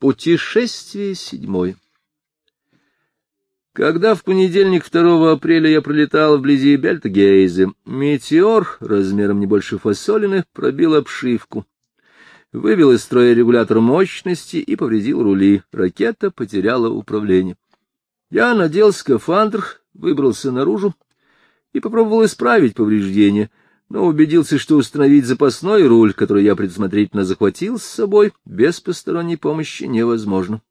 Путешествие седьмое. Когда в понедельник 2 апреля я пролетал вблизи Бельтгейзе, метеор размером не больше фасолины пробил обшивку, вывел из строя регулятор мощности и повредил рули. Ракета потеряла управление. Я надел скафандр, выбрался наружу и попробовал исправить повреждения, но убедился, что установить запасной руль, который я предусмотрительно захватил с собой, без посторонней помощи невозможно.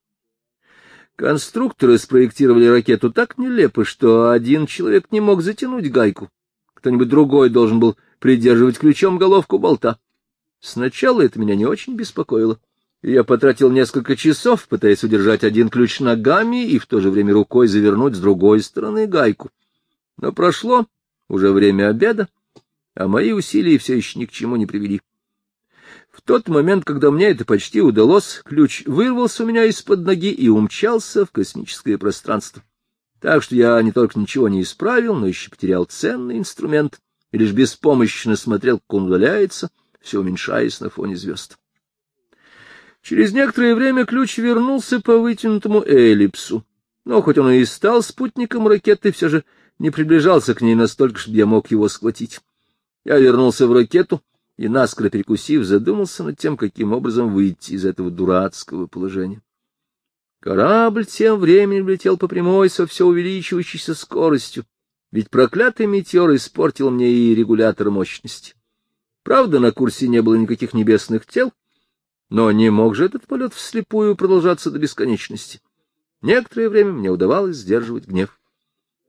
Конструкторы спроектировали ракету так нелепо, что один человек не мог затянуть гайку. Кто-нибудь другой должен был придерживать ключом головку болта. Сначала это меня не очень беспокоило. Я потратил несколько часов, пытаясь удержать один ключ ногами и в то же время рукой завернуть с другой стороны гайку. Но прошло уже время обеда, а мои усилия все еще ни к чему не привели. В тот момент, когда мне это почти удалось, ключ вырвался у меня из-под ноги и умчался в космическое пространство. Так что я не только ничего не исправил, но еще потерял ценный инструмент и лишь беспомощно смотрел, как он удаляется, все уменьшаясь на фоне звезд. Через некоторое время ключ вернулся по вытянутому эллипсу, но хоть он и стал спутником ракеты, все же не приближался к ней настолько, чтобы я мог его схватить. Я вернулся в ракету и, наскоро перекусив, задумался над тем, каким образом выйти из этого дурацкого положения. Корабль тем временем летел по прямой со все увеличивающейся скоростью, ведь проклятый метеор испортил мне и регулятор мощности. Правда, на курсе не было никаких небесных тел, но не мог же этот полет вслепую продолжаться до бесконечности. Некоторое время мне удавалось сдерживать гнев.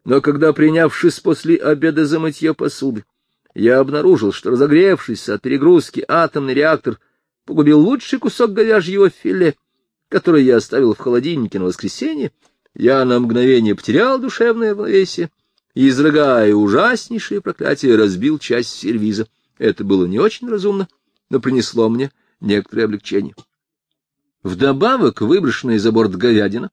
Но когда, принявшись после обеда за мытье посуды, я обнаружил, что разогревшийся от перегрузки атомный реактор погубил лучший кусок говяжьего филе, который я оставил в холодильнике на воскресенье, я на мгновение потерял душевное равновесие и, изрыгая ужаснейшее проклятие, разбил часть сервиза. Это было не очень разумно, но принесло мне некоторое облегчение. Вдобавок, выброшенная за борт говядина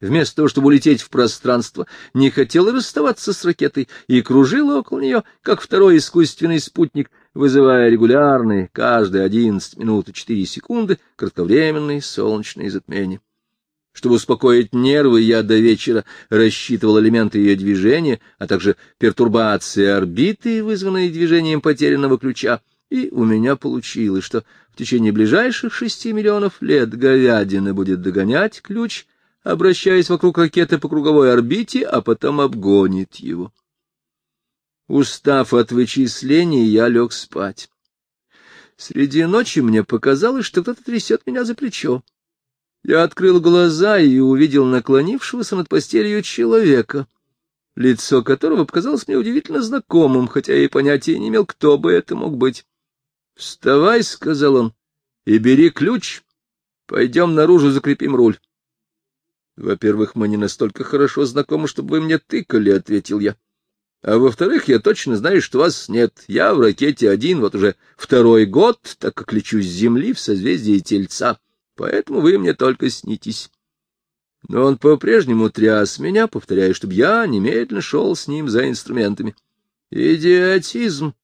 вместо того, чтобы улететь в пространство, не хотела расставаться с ракетой и кружила около нее, как второй искусственный спутник, вызывая регулярные, каждые одиннадцать минут и четыре секунды, кратковременные солнечные затмения. Чтобы успокоить нервы, я до вечера рассчитывал элементы ее движения, а также пертурбации орбиты, вызванные движением потерянного ключа, и у меня получилось, что в течение ближайших шести миллионов лет говядина будет догонять ключ обращаясь вокруг ракеты по круговой орбите, а потом обгонит его. Устав от вычислений, я лег спать. Среди ночи мне показалось, что кто-то трясет меня за плечо. Я открыл глаза и увидел наклонившегося над постелью человека, лицо которого показалось мне удивительно знакомым, хотя я и понятия не имел, кто бы это мог быть. — Вставай, — сказал он, — и бери ключ. Пойдем наружу, закрепим руль. Во-первых, мы не настолько хорошо знакомы, чтобы вы мне тыкали, — ответил я. А во-вторых, я точно знаю, что вас нет. Я в ракете один вот уже второй год, так как лечу с Земли в созвездии Тельца, поэтому вы мне только снитесь. Но он по-прежнему тряс меня, повторяя, чтобы я немедленно шел с ним за инструментами. Идиотизм!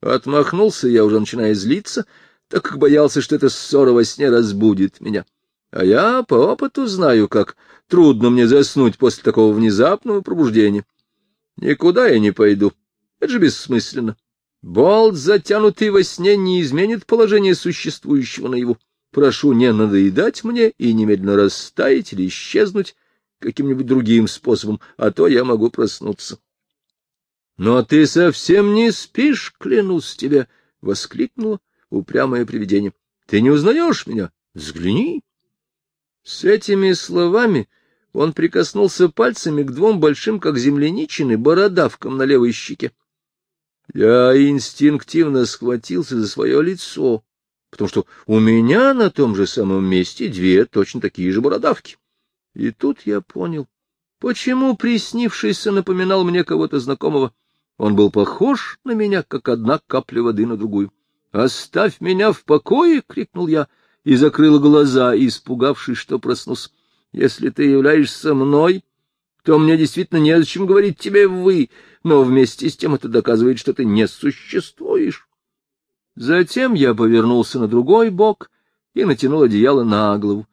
Отмахнулся я, уже начиная злиться, так как боялся, что эта ссора во сне разбудит меня. А я по опыту знаю, как трудно мне заснуть после такого внезапного пробуждения. Никуда я не пойду. Это же бессмысленно. Болт, затянутый во сне, не изменит положение существующего наяву. Прошу не надоедать мне и немедленно растаять или исчезнуть каким-нибудь другим способом, а то я могу проснуться. — Но ты совсем не спишь, клянусь тебе! — воскликнуло упрямое привидение. — Ты не узнаешь меня? Взгляни! С этими словами он прикоснулся пальцами к двум большим, как земляничины, бородавкам на левой щеке. Я инстинктивно схватился за свое лицо, потому что у меня на том же самом месте две точно такие же бородавки. И тут я понял, почему приснившийся напоминал мне кого-то знакомого. Он был похож на меня, как одна капля воды на другую. «Оставь меня в покое!» — крикнул я — и закрыла глаза, испугавшись, что проснусь. Если ты являешься мной, то мне действительно незачем говорить тебе «вы», но вместе с тем это доказывает, что ты не существуешь. Затем я повернулся на другой бок и натянул одеяло на голову.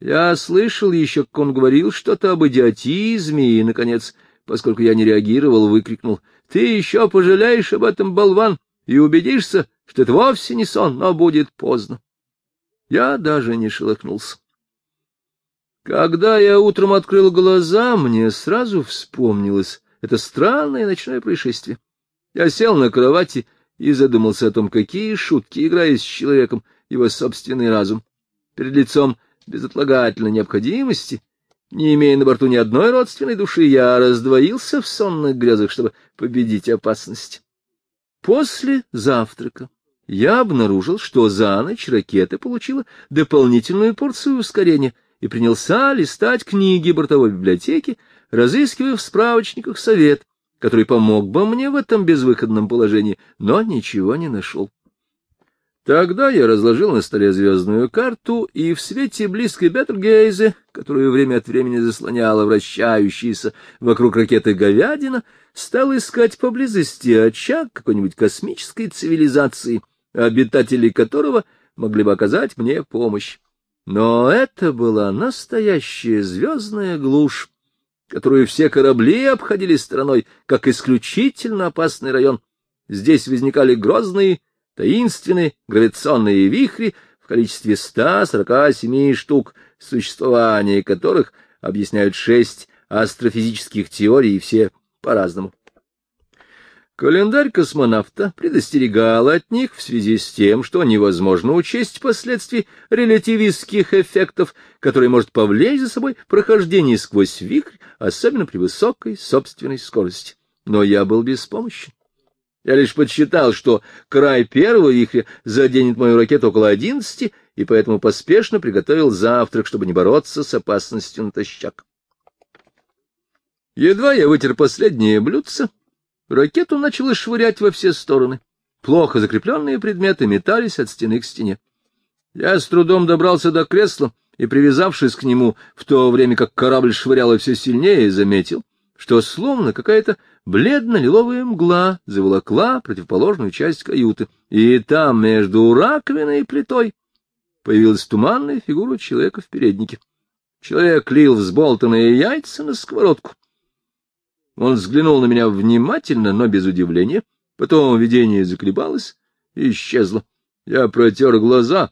Я слышал еще, как он говорил что-то об идиотизме, и, наконец, поскольку я не реагировал, выкрикнул, «Ты еще пожалеешь об этом, болван, и убедишься, что это вовсе не сон, но будет поздно». Я даже не шелохнулся. Когда я утром открыл глаза, мне сразу вспомнилось это странное ночное происшествие. Я сел на кровати и задумался о том, какие шутки играет с человеком его собственный разум. Перед лицом безотлагательной необходимости, не имея на борту ни одной родственной души, я раздвоился в сонных грезах, чтобы победить опасность. После завтрака я обнаружил, что за ночь ракета получила дополнительную порцию ускорения и принялся листать книги бортовой библиотеки, разыскивая в справочниках совет, который помог бы мне в этом безвыходном положении, но ничего не нашел. Тогда я разложил на столе звездную карту, и в свете близкой Бетергейзе, которую время от времени заслоняла вращающаяся вокруг ракеты говядина, стал искать поблизости очаг какой-нибудь космической цивилизации, обитатели которого могли бы оказать мне помощь. Но это была настоящая звездная глушь, которую все корабли обходили стороной, как исключительно опасный район. Здесь возникали грозные таинственные гравитационные вихри в количестве 147 штук, существование которых объясняют шесть астрофизических теорий, и все по-разному. Календарь космонавта предостерегал от них в связи с тем, что невозможно учесть последствий релятивистских эффектов, которые может повлечь за собой прохождение сквозь вихрь, особенно при высокой собственной скорости. Но я был беспомощен. Я лишь подсчитал, что край первого вихря заденет мою ракету около одиннадцати, и поэтому поспешно приготовил завтрак, чтобы не бороться с опасностью натощак. Едва я вытер последнее блюдце, ракету начало швырять во все стороны. Плохо закрепленные предметы метались от стены к стене. Я с трудом добрался до кресла и, привязавшись к нему, в то время как корабль швыряло все сильнее, заметил, что словно какая-то бледно-лиловая мгла заволокла противоположную часть каюты, и там, между раковиной и плитой, появилась туманная фигура человека в переднике. Человек лил взболтанные яйца на сковородку. Он взглянул на меня внимательно, но без удивления. Потом видение заколебалось и исчезло. Я протер глаза.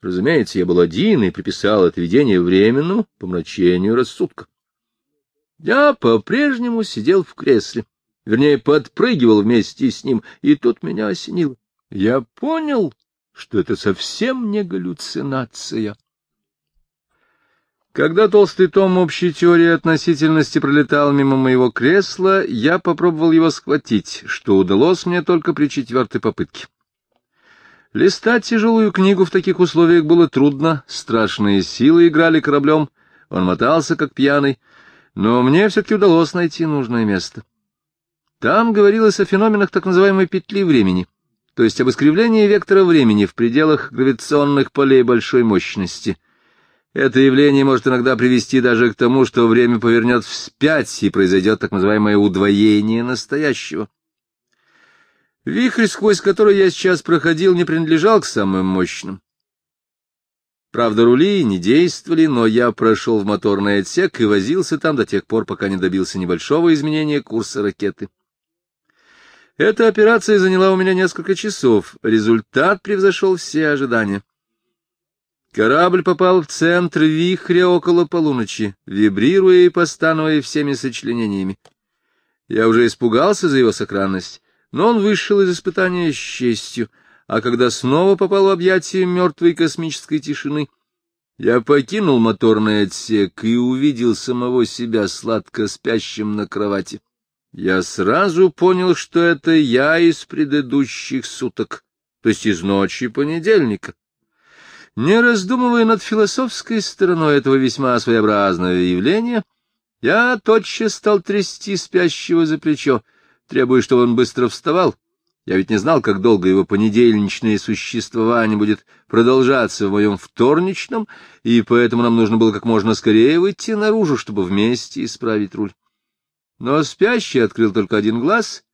Разумеется, я был один и приписал это видение временному помрачению рассудка. Я по-прежнему сидел в кресле, вернее, подпрыгивал вместе с ним, и тут меня осенило. Я понял, что это совсем не галлюцинация. Когда толстый том общей теории относительности пролетал мимо моего кресла, я попробовал его схватить, что удалось мне только при четвертой попытке. Листать тяжелую книгу в таких условиях было трудно, страшные силы играли кораблем, он мотался, как пьяный, но мне все-таки удалось найти нужное место. Там говорилось о феноменах так называемой петли времени, то есть об искривлении вектора времени в пределах гравитационных полей большой мощности. Это явление может иногда привести даже к тому, что время повернет вспять и произойдет так называемое удвоение настоящего. Вихрь, сквозь который я сейчас проходил, не принадлежал к самым мощным. Правда, рули не действовали, но я прошел в моторный отсек и возился там до тех пор, пока не добился небольшого изменения курса ракеты. Эта операция заняла у меня несколько часов. Результат превзошел все ожидания. Корабль попал в центр вихря около полуночи, вибрируя и постановая всеми сочленениями. Я уже испугался за его сохранность, но он вышел из испытания с честью — а когда снова попал в объятия мертвой космической тишины, я покинул моторный отсек и увидел самого себя сладко спящим на кровати. Я сразу понял, что это я из предыдущих суток, то есть из ночи понедельника. Не раздумывая над философской стороной этого весьма своеобразного явления, я тотчас стал трясти спящего за плечо, требуя, чтобы он быстро вставал, я ведь не знал, как долго его понедельничное существование будет продолжаться в моем вторничном, и поэтому нам нужно было как можно скорее выйти наружу, чтобы вместе исправить руль. Но спящий открыл только один глаз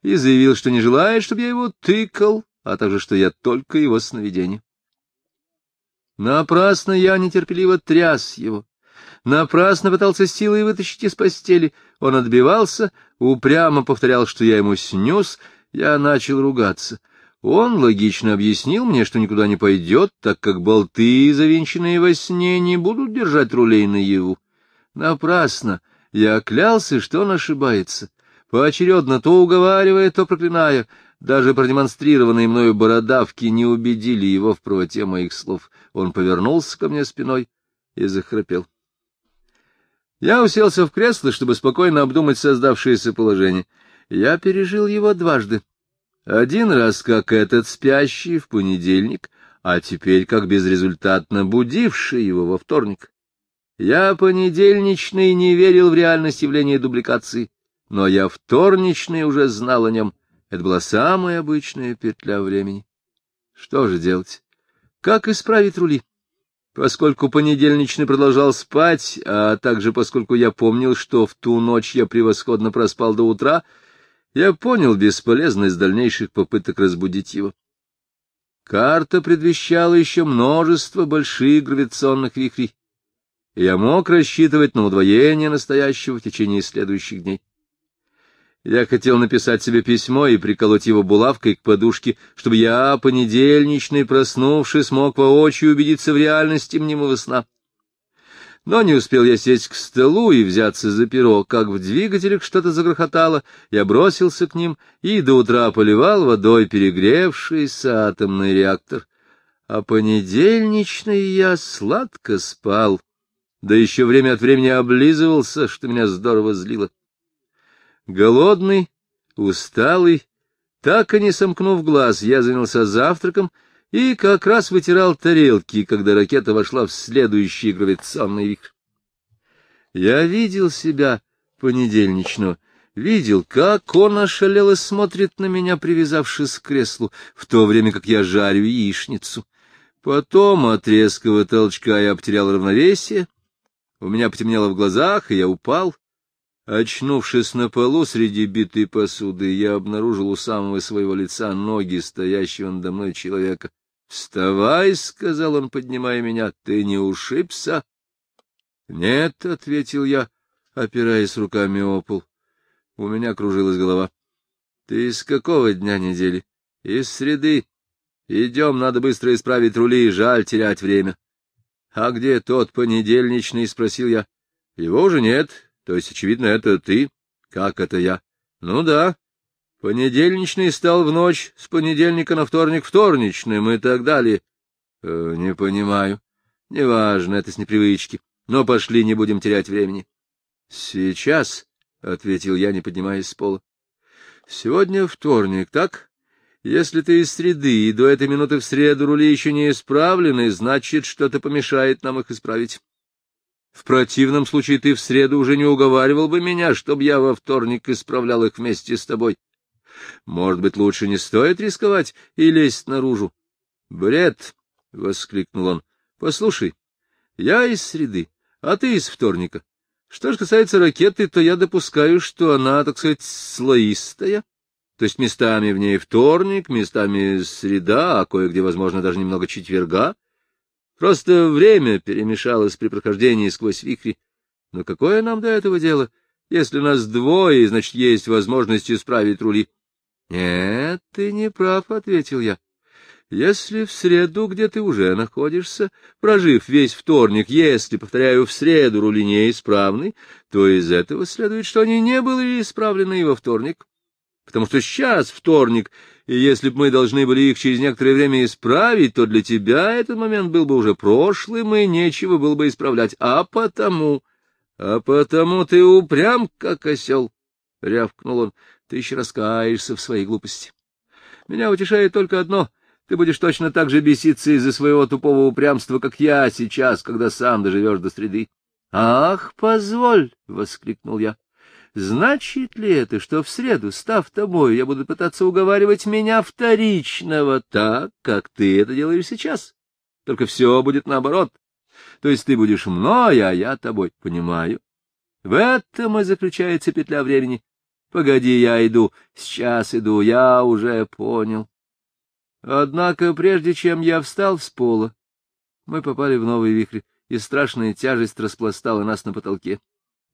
и заявил, что не желает, чтобы я его тыкал, а также, что я только его сновидение. Напрасно я нетерпеливо тряс его. Напрасно пытался силой вытащить из постели. Он отбивался, упрямо повторял, что я ему снюс. Я начал ругаться. Он логично объяснил мне, что никуда не пойдет, так как болты, завинченные во сне, не будут держать рулей наяву. Напрасно я клялся, что он ошибается, поочередно то уговаривая, то проклиная. Даже продемонстрированные мною бородавки не убедили его в правоте моих слов. Он повернулся ко мне спиной и захрапел. Я уселся в кресло, чтобы спокойно обдумать создавшееся положение. Я пережил его дважды. Один раз как этот спящий в понедельник, а теперь как безрезультатно будивший его во вторник. Я понедельничный не верил в реальность явления дубликации, но я вторничный уже знал о нем. Это была самая обычная петля времени. Что же делать? Как исправить рули? Поскольку понедельничный продолжал спать, а также поскольку я помнил, что в ту ночь я превосходно проспал до утра, я понял бесполезность дальнейших попыток разбудить его. Карта предвещала еще множество больших гравитационных вихрей, я мог рассчитывать на удвоение настоящего в течение следующих дней. Я хотел написать себе письмо и приколоть его булавкой к подушке, чтобы я, понедельничный, проснувшись, мог воочию убедиться в реальности мнимого сна. Но не успел я сесть к столу и взяться за перо, как в двигателях что-то загрохотало, я бросился к ним и до утра поливал водой перегревшийся атомный реактор. А понедельничный я сладко спал, да еще время от времени облизывался, что меня здорово злило. Голодный, усталый, так и не сомкнув глаз, я занялся завтраком и как раз вытирал тарелки, когда ракета вошла в следующий гравитационный вихрь. Я видел себя понедельничного, видел, как он ошалело смотрит на меня, привязавшись к креслу, в то время как я жарю яичницу. Потом от резкого толчка я потерял равновесие, у меня потемнело в глазах, и я упал. Очнувшись на полу среди битой посуды, я обнаружил у самого своего лица ноги стоящего надо мной человека. — Вставай, — сказал он, поднимая меня, — ты не ушибся? — Нет, — ответил я, опираясь руками о пол. У меня кружилась голова. — Ты из какого дня недели? — Из среды. Идем, надо быстро исправить рули, жаль терять время. — А где тот понедельничный? — спросил я. — Его уже нет, то есть, очевидно, это ты? Как это я? Ну да. Понедельничный стал в ночь с понедельника на вторник вторничным и так далее. Э, не понимаю. Неважно, это с непривычки. Но пошли, не будем терять времени. Сейчас, — ответил я, не поднимаясь с пола. Сегодня вторник, так? Если ты из среды, и до этой минуты в среду рули еще не исправлены, значит, что-то помешает нам их исправить. В противном случае ты в среду уже не уговаривал бы меня, чтобы я во вторник исправлял их вместе с тобой. Может быть, лучше не стоит рисковать и лезть наружу? — Бред! — воскликнул он. — Послушай, я из среды, а ты из вторника. Что же касается ракеты, то я допускаю, что она, так сказать, слоистая. То есть местами в ней вторник, местами среда, а кое-где, возможно, даже немного четверга. Просто время перемешалось при прохождении сквозь вихри. Но какое нам до этого дело? Если нас двое, значит, есть возможность исправить рули. — Нет, ты не прав, — ответил я. Если в среду, где ты уже находишься, прожив весь вторник, если, повторяю, в среду рули неисправны, то из этого следует, что они не были исправлены и во вторник. Потому что сейчас вторник, и если бы мы должны были их через некоторое время исправить, то для тебя этот момент был бы уже прошлым, и нечего было бы исправлять. А потому... А потому ты упрям, как осел, — рявкнул он, — ты еще раскаешься в своей глупости. Меня утешает только одно — ты будешь точно так же беситься из-за своего тупого упрямства, как я сейчас, когда сам доживешь до среды. — Ах, позволь! — воскликнул я. Значит ли это, что в среду, став тобой, я буду пытаться уговаривать меня вторичного так, как ты это делаешь сейчас? Только все будет наоборот. То есть ты будешь мной, а я тобой. Понимаю. В этом и заключается петля времени. Погоди, я иду. Сейчас иду, я уже понял. Однако, прежде чем я встал с пола, Мы попали в новый вихрь, и страшная тяжесть распластала нас на потолке.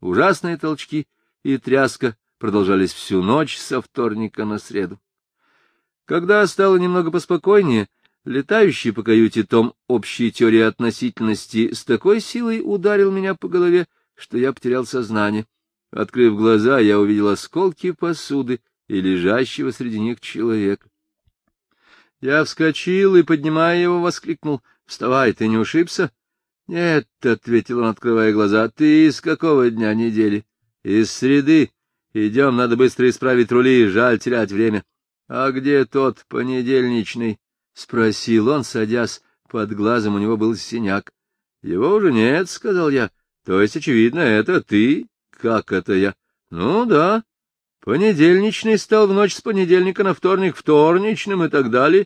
Ужасные толчки и тряска продолжались всю ночь со вторника на среду. Когда стало немного поспокойнее, летающий по каюте том общей теории относительности с такой силой ударил меня по голове, что я потерял сознание. Открыв глаза, я увидел осколки посуды и лежащего среди них человека. Я вскочил и, поднимая его, воскликнул. — Вставай, ты не ушибся? — Нет, — ответил он, открывая глаза. — Ты из какого дня недели? — Из среды. Идем, надо быстро исправить рули, жаль терять время. — А где тот понедельничный? — спросил он, садясь. Под глазом у него был синяк. — Его уже нет, — сказал я. — То есть, очевидно, это ты? Как это я? Ну да. Понедельничный стал в ночь с понедельника на вторник вторничным и так далее.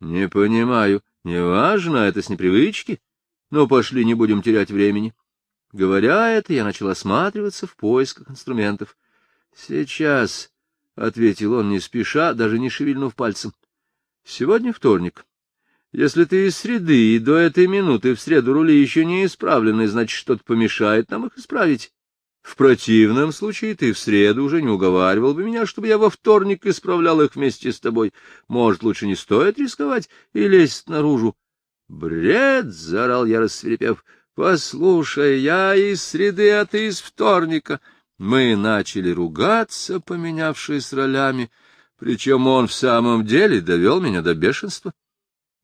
Не понимаю. Неважно, это с непривычки. Ну, пошли, не будем терять времени. Говоря это, я начал осматриваться в поисках инструментов. Сейчас, — ответил он не спеша, даже не шевельнув пальцем. Сегодня вторник. Если ты из среды и до этой минуты в среду рули еще не исправлены, значит, что-то помешает нам их исправить. В противном случае ты в среду уже не уговаривал бы меня, чтобы я во вторник исправлял их вместе с тобой. Может, лучше не стоит рисковать и лезть наружу? — Бред! — заорал я, рассверепев. — Послушай, я из среды, а ты из вторника. Мы начали ругаться, поменявшись ролями, причем он в самом деле довел меня до бешенства,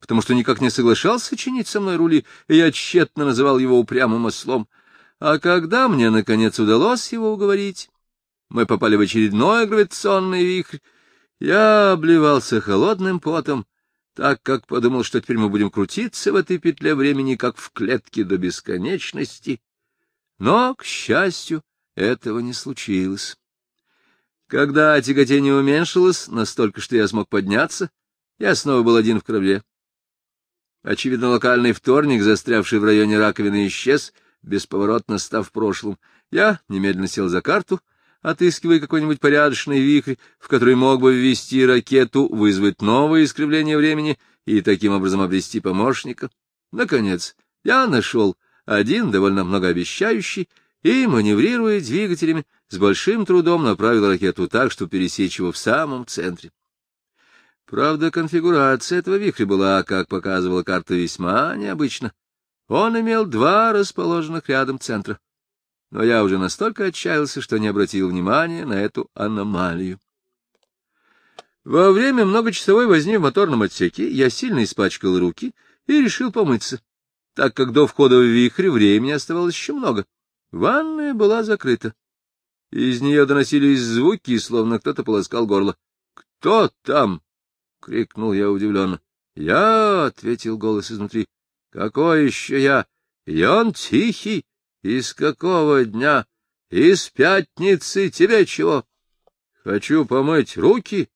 потому что никак не соглашался чинить со мной рули, и я тщетно называл его упрямым ослом. А когда мне, наконец, удалось его уговорить, мы попали в очередной гравитационный вихрь, я обливался холодным потом, так как подумал, что теперь мы будем крутиться в этой петле времени, как в клетке до бесконечности. Но, к счастью, этого не случилось. Когда тяготение уменьшилось настолько, что я смог подняться, я снова был один в корабле. Очевидно, локальный вторник, застрявший в районе раковины, исчез — бесповоротно став прошлым. Я немедленно сел за карту, отыскивая какой-нибудь порядочный вихрь, в который мог бы ввести ракету, вызвать новое искривление времени и таким образом обрести помощника. Наконец, я нашел один довольно многообещающий и, маневрируя двигателями, с большим трудом направил ракету так, чтобы пересечь его в самом центре. Правда, конфигурация этого вихря была, как показывала карта, весьма необычна. Он имел два расположенных рядом центра. Но я уже настолько отчаялся, что не обратил внимания на эту аномалию. Во время многочасовой возни в моторном отсеке я сильно испачкал руки и решил помыться, так как до входа в вихрь времени оставалось еще много. Ванная была закрыта. Из нее доносились звуки, словно кто-то полоскал горло. — Кто там? — крикнул я удивленно. — Я, — ответил голос изнутри. Какой еще я? И тихий. Из какого дня? Из пятницы. Тебе чего? Хочу помыть руки.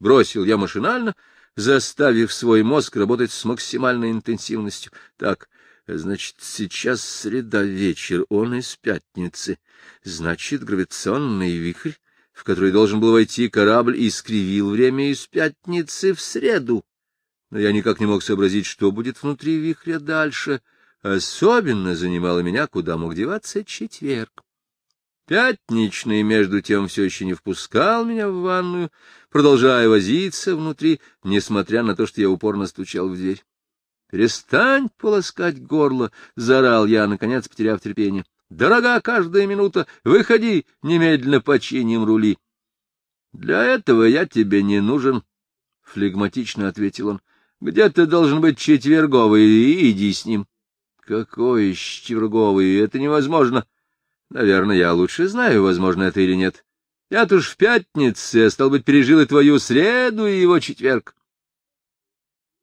Бросил я машинально, заставив свой мозг работать с максимальной интенсивностью. Так, значит, сейчас среда вечер, он из пятницы. Значит, гравитационный вихрь, в который должен был войти корабль, искривил время из пятницы в среду но я никак не мог сообразить, что будет внутри вихря дальше. Особенно занимало меня, куда мог деваться четверг. Пятничный, между тем, все еще не впускал меня в ванную, продолжая возиться внутри, несмотря на то, что я упорно стучал в дверь. «Перестань полоскать горло!» — заорал я, наконец, потеряв терпение. «Дорога каждая минута! Выходи, немедленно починим рули!» «Для этого я тебе не нужен», — флегматично ответил он. Где ты должен быть четверговый, иди с ним. Какой четверговый? Это невозможно. Наверное, я лучше знаю, возможно это или нет. Я-то уж в пятнице, а стал быть, пережил и твою среду, и его четверг.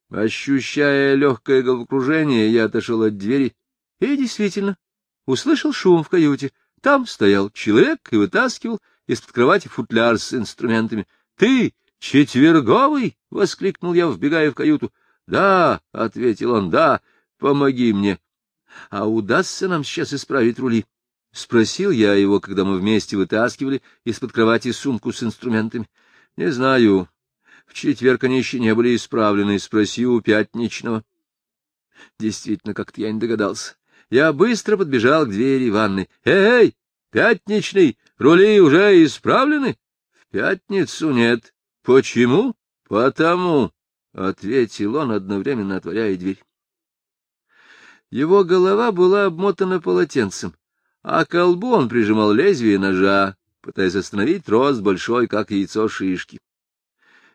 Ощущая легкое головокружение, я отошел от двери и действительно услышал шум в каюте. Там стоял человек и вытаскивал из-под кровати футляр с инструментами. — Ты Четверговый? — воскликнул я, вбегая в каюту. — Да, — ответил он, — да, помоги мне. — А удастся нам сейчас исправить рули? — спросил я его, когда мы вместе вытаскивали из-под кровати сумку с инструментами. — Не знаю. В четверг они еще не были исправлены. Спроси у пятничного. Действительно, как-то я не догадался. Я быстро подбежал к двери ванны. «Эй, пятничный, рули уже исправлены?» «В пятницу нет». «Почему?» «Потому», — ответил он, одновременно отворяя дверь. Его голова была обмотана полотенцем, а колбу он прижимал лезвие ножа, пытаясь остановить рост большой, как яйцо шишки.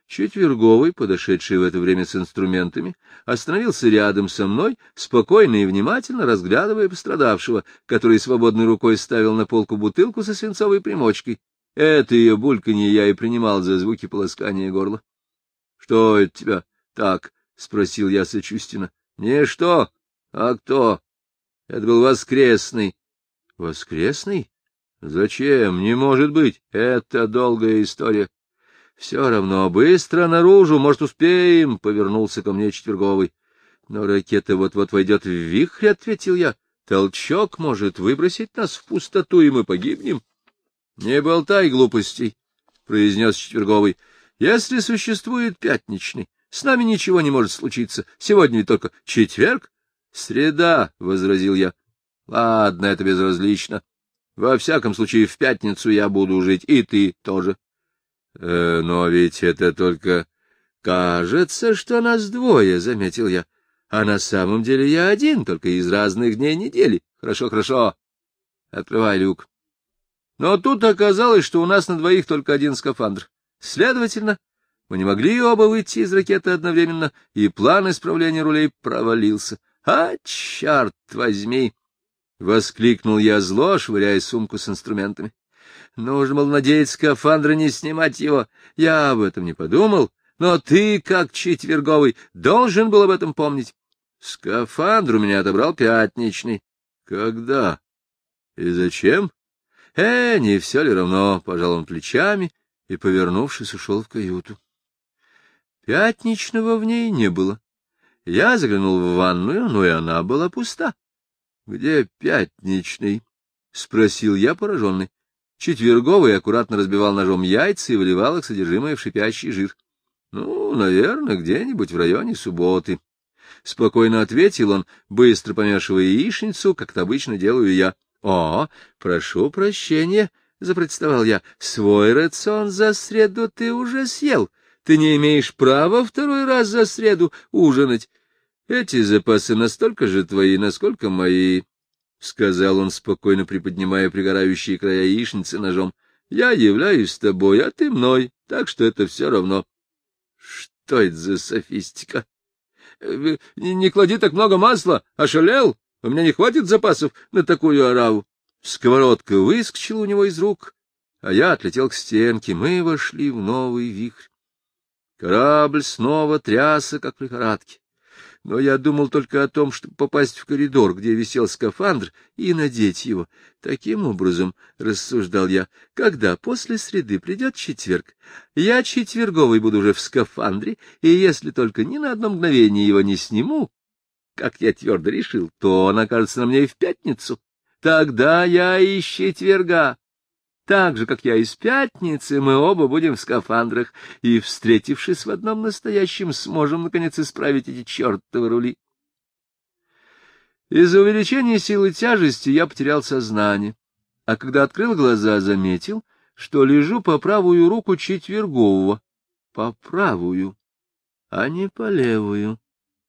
Четверговый, подошедший в это время с инструментами, остановился рядом со мной, спокойно и внимательно разглядывая пострадавшего, который свободной рукой ставил на полку бутылку со свинцовой примочкой. Это ее бульканье я и принимал за звуки полоскания горла. — Что это тебя так? — спросил я сочувственно. — Не что, а кто? Это был воскресный. — Воскресный? Зачем? Не может быть. Это долгая история. — Все равно, быстро наружу, может, успеем, — повернулся ко мне четверговый. — Но ракета вот-вот войдет в вихрь, — ответил я. — Толчок может выбросить нас в пустоту, и мы погибнем. — Не болтай глупостей, — произнес четверговый. — Если существует пятничный, с нами ничего не может случиться. Сегодня ведь только четверг. — Среда, — возразил я. — Ладно, это безразлично. Во всяком случае, в пятницу я буду жить, и ты тоже. Э, но ведь это только кажется, что нас двое, — заметил я. А на самом деле я один, только из разных дней недели. Хорошо, хорошо. Открывай люк. Но тут оказалось, что у нас на двоих только один скафандр. Следовательно, мы не могли оба выйти из ракеты одновременно, и план исправления рулей провалился. А, черт возьми! — воскликнул я зло, швыряя сумку с инструментами. Нужно было надеяться скафандра не снимать его. Я об этом не подумал, но ты, как четверговый, должен был об этом помнить. Скафандр у меня отобрал пятничный. Когда? И зачем? Э, не все ли равно, — пожал он плечами и, повернувшись, ушел в каюту. Пятничного в ней не было. Я заглянул в ванную, но и она была пуста. — Где пятничный? — спросил я, пораженный. Четверговый аккуратно разбивал ножом яйца и выливал их содержимое в шипящий жир. — Ну, наверное, где-нибудь в районе субботы. Спокойно ответил он, быстро помешивая яичницу, как-то обычно делаю я. — О, прошу прощения, — запротестовал я, — свой рацион за среду ты уже съел. Ты не имеешь права второй раз за среду ужинать. Эти запасы настолько же твои, насколько мои. — сказал он, спокойно приподнимая пригорающие края яичницы ножом. — Я являюсь тобой, а ты мной, так что это все равно. — Что это за софистика? Э, — Не клади так много масла, ошалел? У меня не хватит запасов на такую ораву. Сковородка выскочила у него из рук, а я отлетел к стенке. Мы вошли в новый вихрь. Корабль снова трясся, как лихорадке но я думал только о том, чтобы попасть в коридор, где висел скафандр, и надеть его. Таким образом, — рассуждал я, — когда после среды придет четверг, я четверговый буду уже в скафандре, и если только ни на одно мгновение его не сниму, как я твердо решил, то он окажется на мне и в пятницу. Тогда я и четверга. Так же, как я из пятницы, мы оба будем в скафандрах, и, встретившись в одном настоящем, сможем, наконец, исправить эти чертовы рули. Из-за увеличения силы тяжести я потерял сознание, а когда открыл глаза, заметил, что лежу по правую руку четвергового, по правую, а не по левую,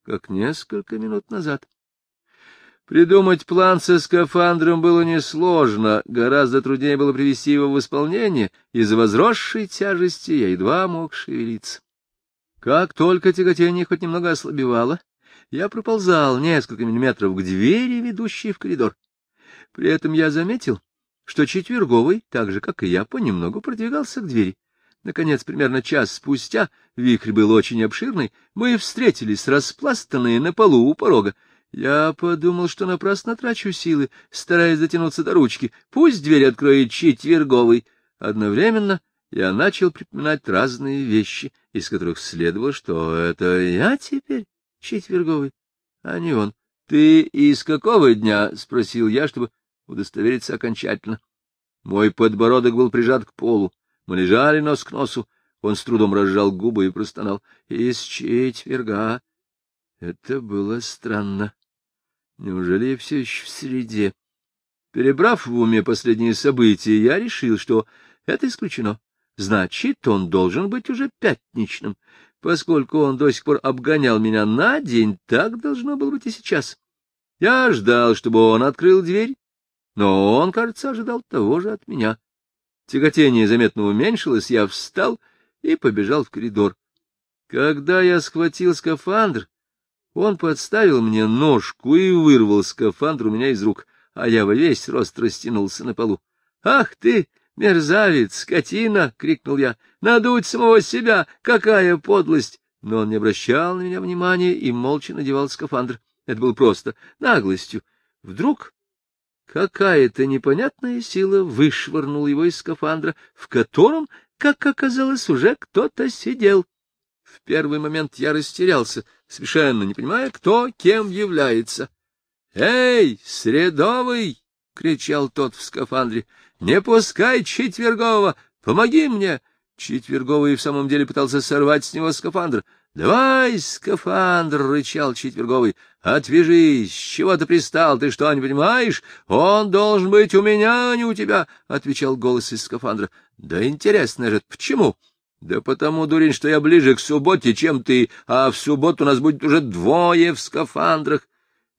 как несколько минут назад. Придумать план со скафандром было несложно, гораздо труднее было привести его в исполнение, из-за возросшей тяжести я едва мог шевелиться. Как только тяготение хоть немного ослабевало, я проползал несколько миллиметров к двери, ведущей в коридор. При этом я заметил, что четверговый, так же, как и я, понемногу продвигался к двери. Наконец, примерно час спустя, вихрь был очень обширный, мы встретились распластанные на полу у порога. Я подумал, что напрасно трачу силы, стараясь дотянуться до ручки. Пусть дверь откроет четверговый. Одновременно я начал припоминать разные вещи, из которых следовало, что это я теперь четверговый, а не он. — Ты из какого дня? — спросил я, чтобы удостовериться окончательно. Мой подбородок был прижат к полу. Мы лежали нос к носу. Он с трудом разжал губы и простонал. — Из четверга. Это было странно. Неужели я все еще в среде? Перебрав в уме последние события, я решил, что это исключено. Значит, он должен быть уже пятничным. Поскольку он до сих пор обгонял меня на день, так должно было быть и сейчас. Я ждал, чтобы он открыл дверь, но он, кажется, ожидал того же от меня. Тяготение заметно уменьшилось, я встал и побежал в коридор. Когда я схватил скафандр, он подставил мне ножку и вырвал скафандр у меня из рук, а я во весь рост растянулся на полу. — Ах ты, мерзавец, скотина! — крикнул я. — Надуть самого себя! Какая подлость! Но он не обращал на меня внимания и молча надевал скафандр. Это было просто наглостью. Вдруг какая-то непонятная сила вышвырнула его из скафандра, в котором, как оказалось, уже кто-то сидел. В первый момент я растерялся, совершенно не понимая, кто кем является. — Эй, Средовый! — кричал тот в скафандре. — Не пускай Четвергового! Помоги мне! Четверговый в самом деле пытался сорвать с него скафандр. — Давай, скафандр! — рычал Четверговый. — Отвяжись! Чего ты пристал? Ты что, не понимаешь? Он должен быть у меня, а не у тебя! — отвечал голос из скафандра. — Да интересно же, почему? — да потому, дурень, что я ближе к субботе, чем ты, а в субботу у нас будет уже двое в скафандрах.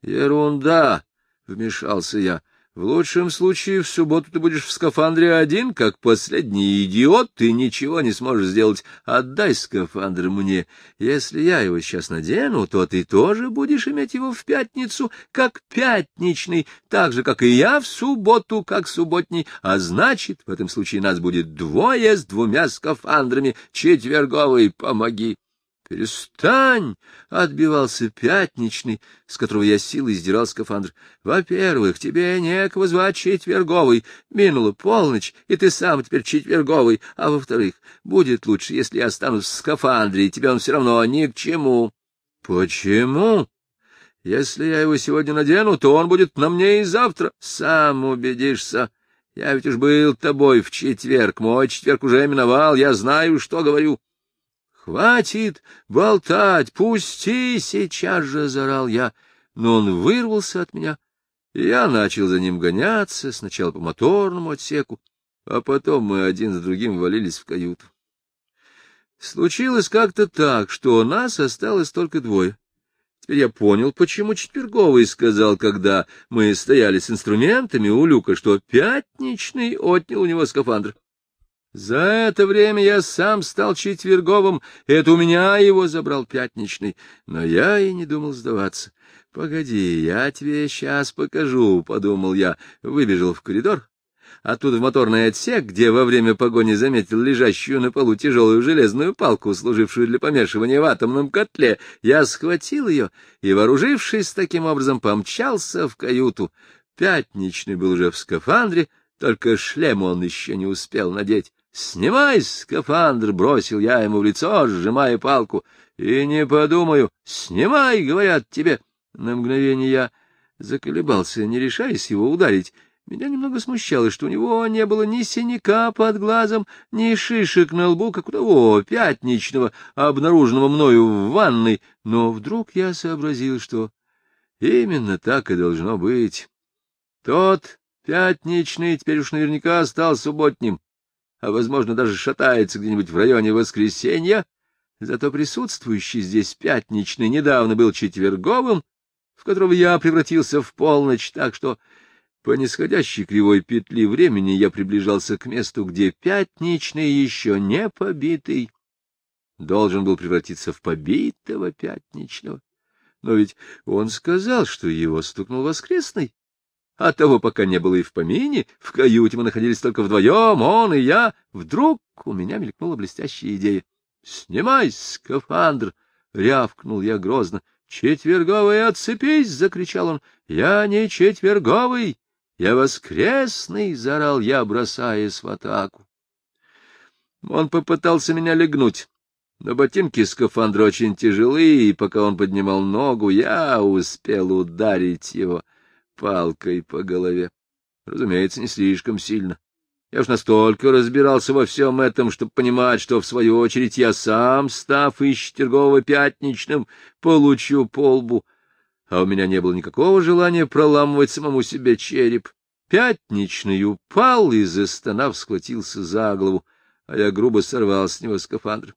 Ерунда, — вмешался я. В лучшем случае в субботу ты будешь в скафандре один, как последний идиот, ты ничего не сможешь сделать. Отдай скафандр мне. Если я его сейчас надену, то ты тоже будешь иметь его в пятницу, как пятничный, так же, как и я в субботу, как субботний. А значит, в этом случае нас будет двое с двумя скафандрами. Четверговый, помоги. «Перестань!» — отбивался пятничный, с которого я силой сдирал скафандр. «Во-первых, тебе некого звать четверговый. Минула полночь, и ты сам теперь четверговый. А во-вторых, будет лучше, если я останусь в скафандре, и тебе он все равно ни к чему». «Почему?» «Если я его сегодня надену, то он будет на мне и завтра. Сам убедишься. Я ведь уж был тобой в четверг. Мой четверг уже миновал, я знаю, что говорю». «Хватит болтать! Пусти сейчас же!» — заорал я. Но он вырвался от меня, и я начал за ним гоняться, сначала по моторному отсеку, а потом мы один за другим валились в каюту. Случилось как-то так, что нас осталось только двое. Теперь я понял, почему Четверговый сказал, когда мы стояли с инструментами у люка, что пятничный отнял у него скафандр. За это время я сам стал четверговым, это у меня его забрал пятничный, но я и не думал сдаваться. Погоди, я тебе сейчас покажу, — подумал я, выбежал в коридор, оттуда в моторный отсек, где во время погони заметил лежащую на полу тяжелую железную палку, служившую для помешивания в атомном котле. Я схватил ее и, вооружившись таким образом, помчался в каюту. Пятничный был уже в скафандре, только шлем он еще не успел надеть. «Снимай скафандр!» — бросил я ему в лицо, сжимая палку. «И не подумаю. Снимай!» — говорят тебе. На мгновение я заколебался, не решаясь его ударить. Меня немного смущало, что у него не было ни синяка под глазом, ни шишек на лбу, как у того пятничного, обнаруженного мною в ванной. Но вдруг я сообразил, что именно так и должно быть. Тот пятничный теперь уж наверняка стал субботним а, возможно, даже шатается где-нибудь в районе воскресенья, зато присутствующий здесь пятничный недавно был четверговым, в которого я превратился в полночь, так что по нисходящей кривой петли времени я приближался к месту, где пятничный еще не побитый должен был превратиться в побитого пятничного. Но ведь он сказал, что его стукнул воскресный. А того пока не было и в помине, в каюте мы находились только вдвоем, он и я. Вдруг у меня мелькнула блестящая идея. — Снимай скафандр! — рявкнул я грозно. — Четверговый, отцепись! — закричал он. — Я не четверговый! Я воскресный! — заорал я, бросаясь в атаку. Он попытался меня легнуть. Но ботинки скафандра очень тяжелые, и пока он поднимал ногу, я успел ударить его — палкой по голове. Разумеется, не слишком сильно. Я уж настолько разбирался во всем этом, чтобы понимать, что, в свою очередь, я сам, став из четвергового пятничным, получу полбу, а у меня не было никакого желания проламывать самому себе череп. Пятничный упал и, застонав, схватился за голову, а я грубо сорвал с него скафандр.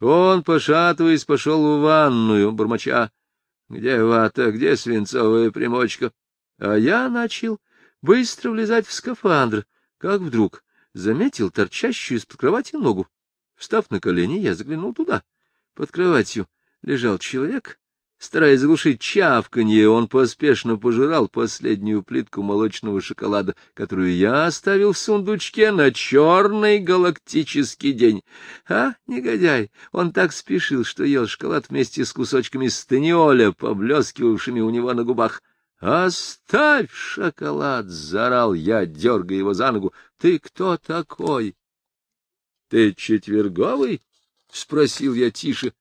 Он, пошатываясь, пошел в ванную, бормоча. Где вата, где свинцовая примочка? А я начал быстро влезать в скафандр, как вдруг заметил торчащую из-под кровати ногу. Встав на колени, я заглянул туда. Под кроватью лежал человек. Стараясь заглушить чавканье, он поспешно пожирал последнюю плитку молочного шоколада, которую я оставил в сундучке на черный галактический день. А, негодяй, он так спешил, что ел шоколад вместе с кусочками стениоля, поблескивавшими у него на губах. «Оставь шоколад!» — заорал я, дергая его за ногу. «Ты кто такой?» «Ты четверговый?» — спросил я тише.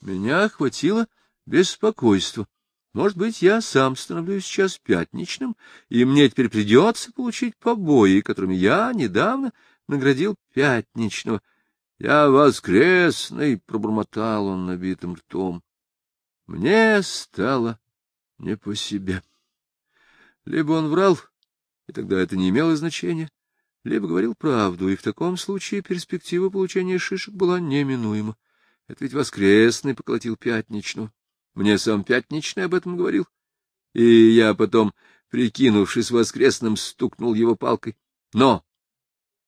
Меня охватило беспокойство. Может быть, я сам становлюсь сейчас пятничным, и мне теперь придется получить побои, которыми я недавно наградил пятничного. Я воскресный, — пробормотал он набитым ртом. Мне стало не по себе. Либо он врал, и тогда это не имело значения, либо говорил правду, и в таком случае перспектива получения шишек была неминуема. Это ведь воскресный поколотил пятничную. Мне сам пятничный об этом говорил. И я потом, прикинувшись воскресным, стукнул его палкой. Но —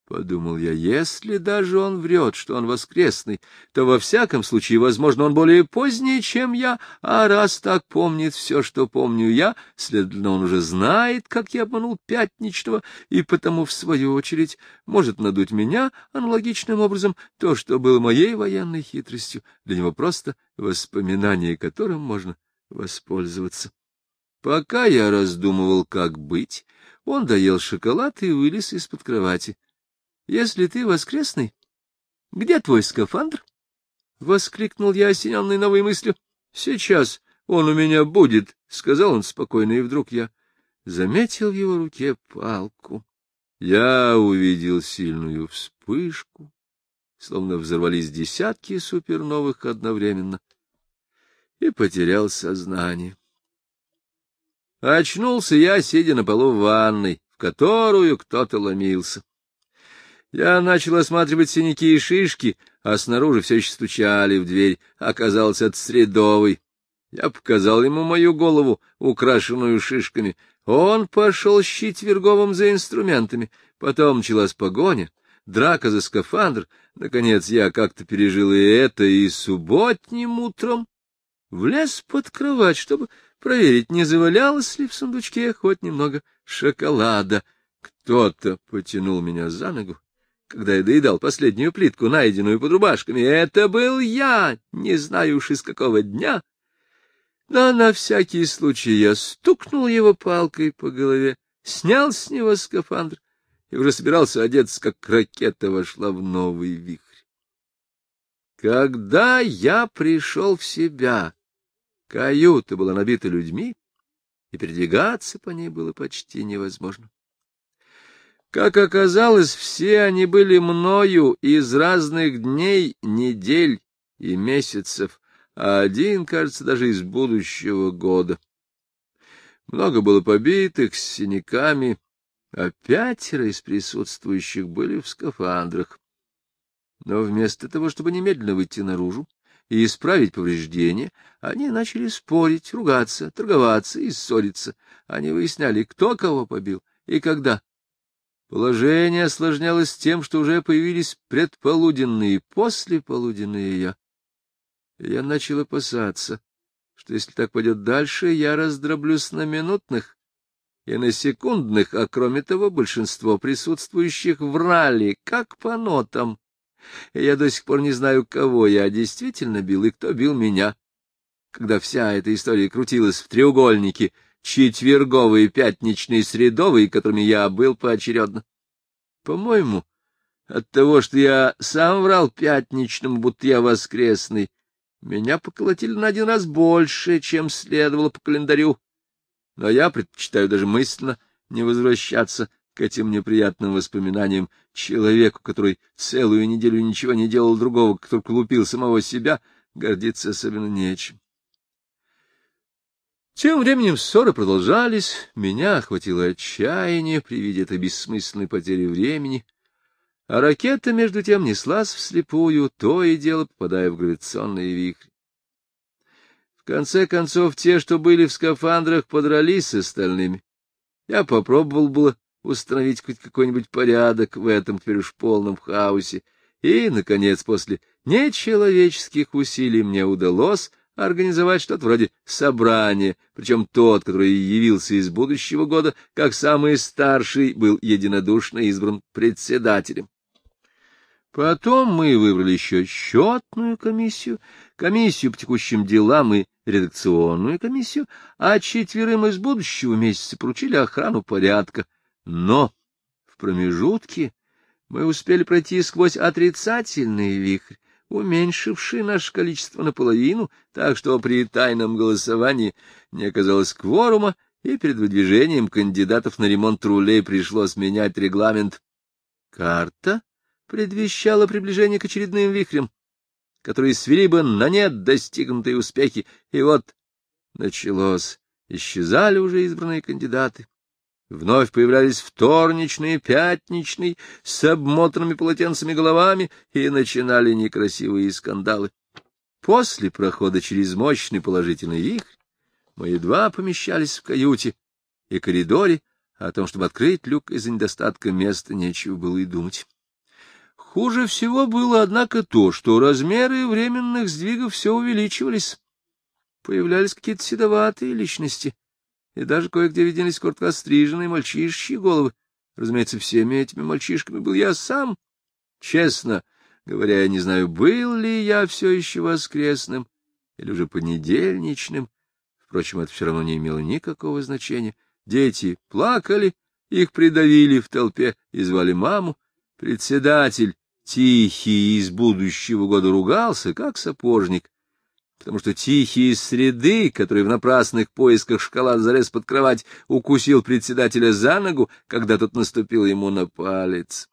подумал я, — если даже он врет, что он воскресный, то во всяком случае, возможно, он более поздний, чем я, а раз так помнит все, что помню я, следовательно, он уже знает, как я обманул Пятничного, и потому, в свою очередь, может надуть меня аналогичным образом то, что было моей военной хитростью, для него просто воспоминание, которым можно воспользоваться. Пока я раздумывал, как быть, он доел шоколад и вылез из-под кровати. Если ты воскресный, где твой скафандр? — воскликнул я, осененный новой мыслью. — Сейчас он у меня будет, — сказал он спокойно, и вдруг я заметил в его руке палку. Я увидел сильную вспышку, словно взорвались десятки суперновых одновременно, и потерял сознание. Очнулся я, сидя на полу в ванной, в которую кто-то ломился. Я начал осматривать синяки и шишки, а снаружи все еще стучали в дверь. Оказалось, это Средовый. Я показал ему мою голову, украшенную шишками. Он пошел с четверговым за инструментами. Потом началась погоня, драка за скафандр. Наконец я как-то пережил и это, и субботним утром влез под кровать, чтобы проверить, не завалялось ли в сундучке хоть немного шоколада. Кто-то потянул меня за ногу когда я доедал последнюю плитку, найденную под рубашками. Это был я, не знаю уж из какого дня. Но на всякий случай я стукнул его палкой по голове, снял с него скафандр и уже собирался одеться, как ракета вошла в новый вихрь. Когда я пришел в себя, каюта была набита людьми, и передвигаться по ней было почти невозможно. Как оказалось, все они были мною из разных дней, недель и месяцев, а один, кажется, даже из будущего года. Много было побитых с синяками, а пятеро из присутствующих были в скафандрах. Но вместо того, чтобы немедленно выйти наружу и исправить повреждения, они начали спорить, ругаться, торговаться и ссориться. Они выясняли, кто кого побил и когда. Положение осложнялось тем, что уже появились предполуденные и послеполуденные я. Я начал опасаться, что если так пойдет дальше, я раздроблюсь на минутных и на секундных, а кроме того большинство присутствующих врали, как по нотам. Я до сих пор не знаю, кого я действительно бил и кто бил меня. Когда вся эта история крутилась в треугольнике — четверговый, пятничный, средовый, которыми я был поочередно. По-моему, от того, что я сам врал пятничным, будто я воскресный, меня поколотили на один раз больше, чем следовало по календарю. Но я предпочитаю даже мысленно не возвращаться к этим неприятным воспоминаниям человеку, который целую неделю ничего не делал другого, как только лупил самого себя, гордиться особенно нечем. Тем временем ссоры продолжались, меня охватило отчаяние при виде этой бессмысленной потери времени, а ракета, между тем, неслась вслепую, то и дело попадая в гравитационные вихри. В конце концов, те, что были в скафандрах, подрались с остальными. Я попробовал было установить хоть какой-нибудь порядок в этом теперь уж полном хаосе, и, наконец, после нечеловеческих усилий мне удалось организовать что-то вроде собрания, причем тот, который явился из будущего года, как самый старший, был единодушно избран председателем. Потом мы выбрали еще счетную комиссию, комиссию по текущим делам и редакционную комиссию, а четверым из будущего месяца поручили охрану порядка. Но в промежутке мы успели пройти сквозь отрицательный вихрь, уменьшивший наше количество наполовину, так что при тайном голосовании не оказалось кворума, и перед выдвижением кандидатов на ремонт рулей пришлось менять регламент. Карта предвещала приближение к очередным вихрям, которые свели бы на нет достигнутые успехи, и вот началось. Исчезали уже избранные кандидаты. Вновь появлялись вторничные, пятничные, с обмотанными полотенцами головами, и начинали некрасивые скандалы. После прохода через мощный положительный вихрь мы едва помещались в каюте и коридоре, а о том, чтобы открыть люк из-за недостатка места, нечего было и думать. Хуже всего было, однако, то, что размеры временных сдвигов все увеличивались. Появлялись какие-то седоватые личности — и даже кое-где виделись коротко стриженные мальчишечьи головы. Разумеется, всеми этими мальчишками был я сам. Честно говоря, я не знаю, был ли я все еще воскресным или уже понедельничным. Впрочем, это все равно не имело никакого значения. Дети плакали, их придавили в толпе и звали маму. Председатель, тихий из будущего года, ругался, как сапожник, потому что тихие среды, который в напрасных поисках шоколада залез под кровать, укусил председателя за ногу, когда тот наступил ему на палец.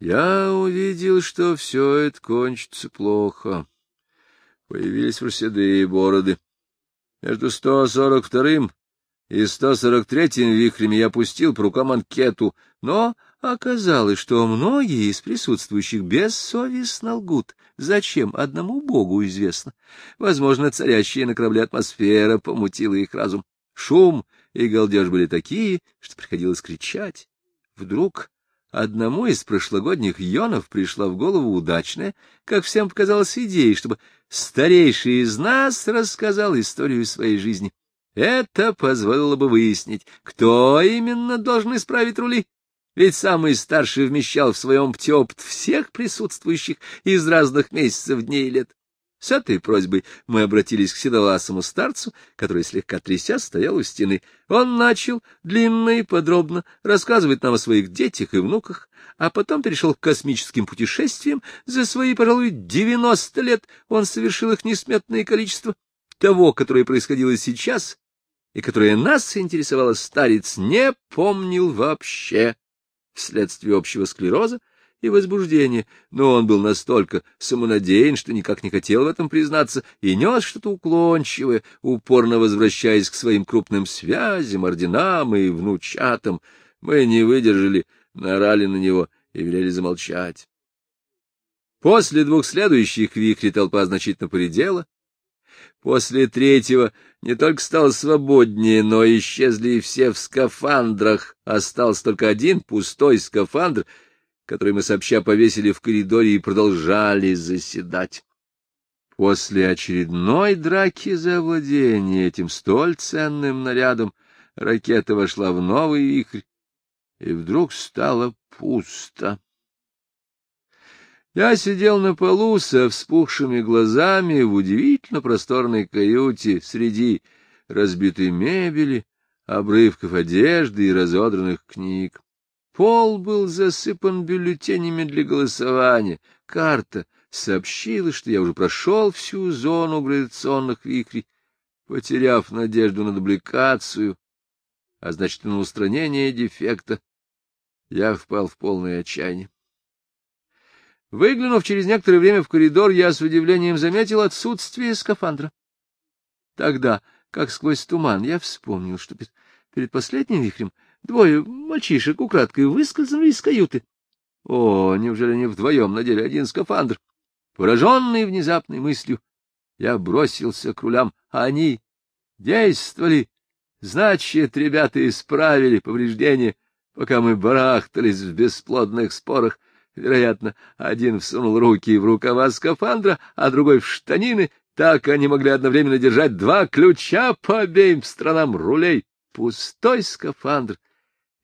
Я увидел, что все это кончится плохо. Появились седые бороды. Между 142-м и 143-м вихрями я пустил по рукам анкету, но оказалось, что многие из присутствующих бессовестно лгут — Зачем? Одному Богу известно. Возможно, царящая на корабле атмосфера помутила их разум. Шум и галдеж были такие, что приходилось кричать. Вдруг одному из прошлогодних йонов пришла в голову удачная, как всем показалось, идея, чтобы старейший из нас рассказал историю своей жизни. Это позволило бы выяснить, кто именно должен исправить рули ведь самый старший вмещал в своем птеопт всех присутствующих из разных месяцев, дней и лет. С этой просьбой мы обратились к седовласому старцу, который, слегка тряся, стоял у стены. Он начал длинно и подробно рассказывать нам о своих детях и внуках, а потом перешел к космическим путешествиям. За свои, пожалуй, девяносто лет он совершил их несметное количество. Того, которое происходило сейчас, и которое нас интересовало, старец не помнил вообще вследствие общего склероза и возбуждения, но он был настолько самонадеян, что никак не хотел в этом признаться, и нес что-то уклончивое, упорно возвращаясь к своим крупным связям, орденам и внучатам. Мы не выдержали, наорали на него и велели замолчать. После двух следующих вихрей толпа значительно поредела, После третьего не только стало свободнее, но исчезли и все в скафандрах. Остался только один пустой скафандр, который мы сообща повесили в коридоре и продолжали заседать. После очередной драки за владение этим столь ценным нарядом ракета вошла в новый вихрь, и вдруг стало пусто. Я сидел на полу со вспухшими глазами в удивительно просторной каюте среди разбитой мебели, обрывков одежды и разодранных книг. Пол был засыпан бюллетенями для голосования. Карта сообщила, что я уже прошел всю зону гравитационных вихрей, потеряв надежду на дубликацию, а значит, на устранение дефекта. я впал в полное отчаяние. Выглянув через некоторое время в коридор, я с удивлением заметил отсутствие скафандра. Тогда, как сквозь туман, я вспомнил, что перед последним вихрем двое мальчишек украдкой выскользнули из каюты. О, неужели они вдвоем надели один скафандр? Пораженный внезапной мыслью, я бросился к рулям, а они действовали. Значит, ребята исправили повреждения, пока мы барахтались в бесплодных спорах. Вероятно, один всунул руки в рукава скафандра, а другой в штанины. Так они могли одновременно держать два ключа по обеим сторонам рулей. Пустой скафандр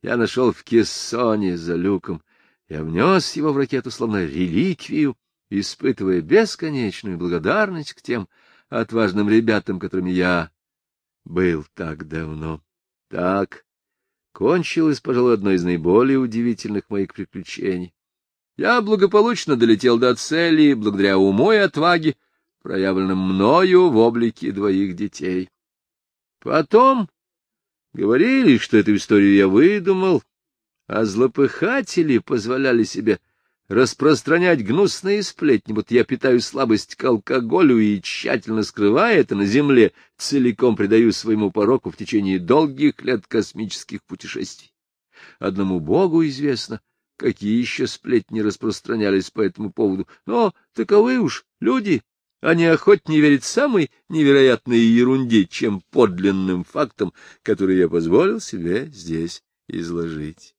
я нашел в кессоне за люком. Я внес его в ракету словно реликвию, испытывая бесконечную благодарность к тем отважным ребятам, которыми я был так давно. Так кончилось, пожалуй, одно из наиболее удивительных моих приключений. Я благополучно долетел до цели благодаря уму и отваге, проявленным мною в облике двоих детей. Потом говорили, что эту историю я выдумал, а злопыхатели позволяли себе распространять гнусные сплетни, вот я питаю слабость к алкоголю и, тщательно скрывая это на земле, целиком предаю своему пороку в течение долгих лет космических путешествий. Одному Богу известно, какие еще сплетни распространялись по этому поводу, но таковы уж люди, они охотнее верят самой невероятной ерунде, чем подлинным фактам, которые я позволил себе здесь изложить.